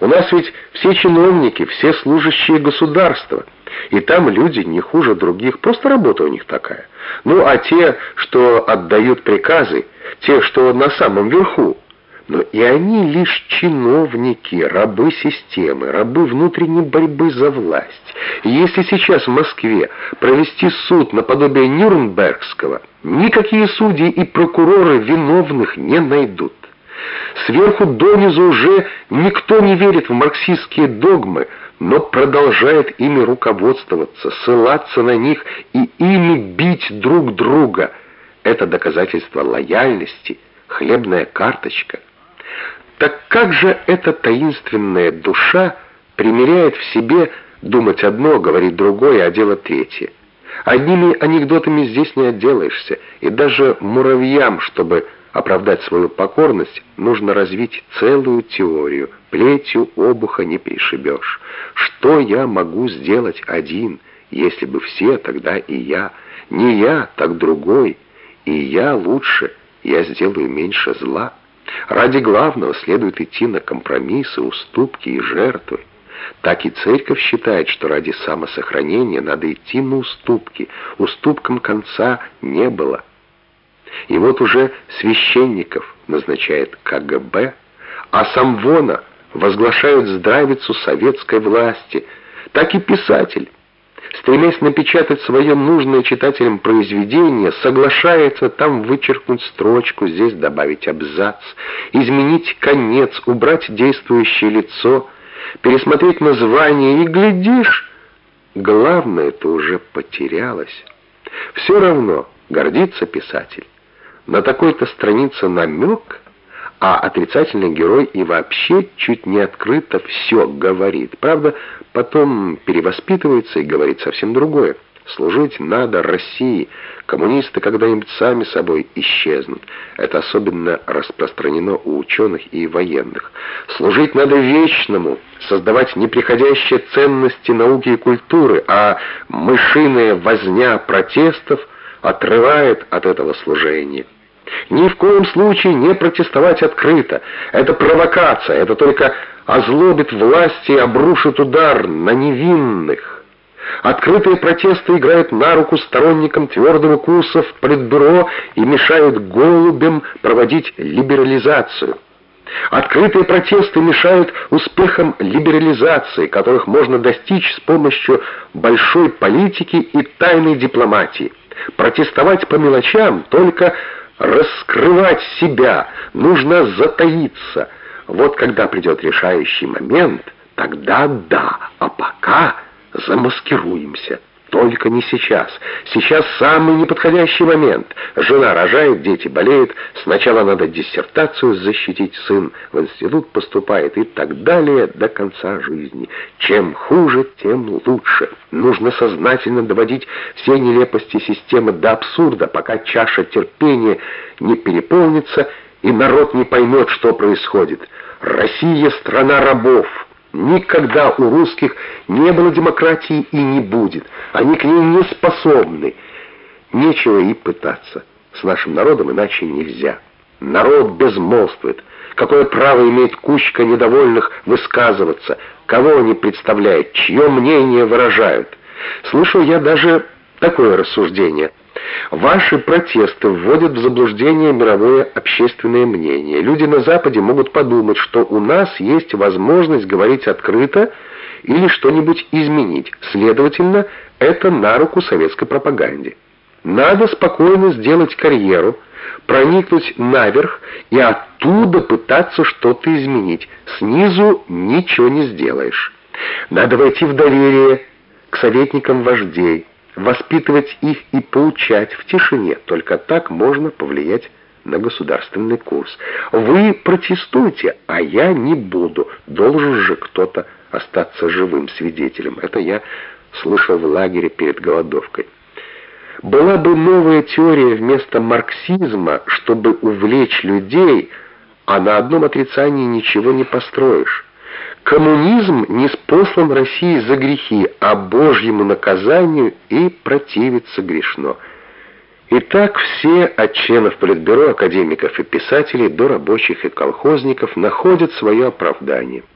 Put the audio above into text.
У нас ведь все чиновники, все служащие государства. И там люди не хуже других, просто работа у них такая. Ну, а те, что отдают приказы, те, что на самом верху, но и они лишь чиновники, рабы системы, рабы внутренней борьбы за власть. И если сейчас в Москве провести суд наподобие Нюрнбергского, никакие судьи и прокуроры виновных не найдут. Сверху донизу уже никто не верит в марксистские догмы, но продолжает ими руководствоваться, ссылаться на них и ими бить друг друга. Это доказательство лояльности, хлебная карточка – так как же эта таинственная душа примеряет в себе думать одно, говорить другое, а делать третье? Одними анекдотами здесь не отделаешься, и даже муравьям, чтобы оправдать свою покорность, нужно развить целую теорию. Плетью обуха не перешибешь. Что я могу сделать один, если бы все, тогда и я? Не я, так другой. И я лучше, я сделаю меньше зла. Ради главного следует идти на компромиссы, уступки и жертвы. Так и церковь считает, что ради самосохранения надо идти на уступки. Уступкам конца не было. И вот уже священников назначает КГБ, а Самвона возглашают здравицу советской власти. Так и писатель стремясь напечатать свое нужное читателям произведение, соглашается там вычеркнуть строчку, здесь добавить абзац, изменить конец, убрать действующее лицо, пересмотреть название и, глядишь, главное-то уже потерялось. Все равно гордится писатель. На такой-то странице намек — а отрицательный герой и вообще чуть не открыто все говорит. Правда, потом перевоспитывается и говорит совсем другое. Служить надо России. Коммунисты когда-нибудь сами собой исчезнут. Это особенно распространено у ученых и военных. Служить надо вечному, создавать неприходящие ценности науки и культуры, а мышиная возня протестов отрывает от этого служения. Ни в коем случае не протестовать открыто. Это провокация, это только озлобит власти и обрушит удар на невинных. Открытые протесты играют на руку сторонникам твердого курса в политбюро и мешают голубям проводить либерализацию. Открытые протесты мешают успехам либерализации, которых можно достичь с помощью большой политики и тайной дипломатии. Протестовать по мелочам только раскрывать себя, нужно затаиться. Вот когда придет решающий момент, тогда да, а пока замаскируемся. Только не сейчас. Сейчас самый неподходящий момент. Жена рожает, дети болеют. Сначала надо диссертацию защитить, сын в институт поступает и так далее до конца жизни. Чем хуже, тем лучше. Нужно сознательно доводить все нелепости системы до абсурда, пока чаша терпения не переполнится и народ не поймет, что происходит. Россия — страна рабов. Никогда у русских не было демократии и не будет. Они к ней не способны. Нечего и пытаться. С нашим народом иначе нельзя. Народ безмолвствует. Какое право имеет кучка недовольных высказываться? Кого они представляют? Чье мнение выражают? Слышал я даже такое рассуждение – Ваши протесты вводят в заблуждение мировое общественное мнение. Люди на Западе могут подумать, что у нас есть возможность говорить открыто или что-нибудь изменить. Следовательно, это на руку советской пропаганде. Надо спокойно сделать карьеру, проникнуть наверх и оттуда пытаться что-то изменить. Снизу ничего не сделаешь. Надо войти в доверие к советникам вождей воспитывать их и поучать в тишине. Только так можно повлиять на государственный курс. Вы протестуете, а я не буду. Должен же кто-то остаться живым свидетелем. Это я слышал в лагере перед голодовкой. Была бы новая теория вместо марксизма, чтобы увлечь людей, а на одном отрицании ничего не построишь. Коммунизм не спослан России за грехи, а Божьему наказанию и противиться грешно. Итак, все от членов Политбюро, академиков и писателей до рабочих и колхозников находят свое оправдание –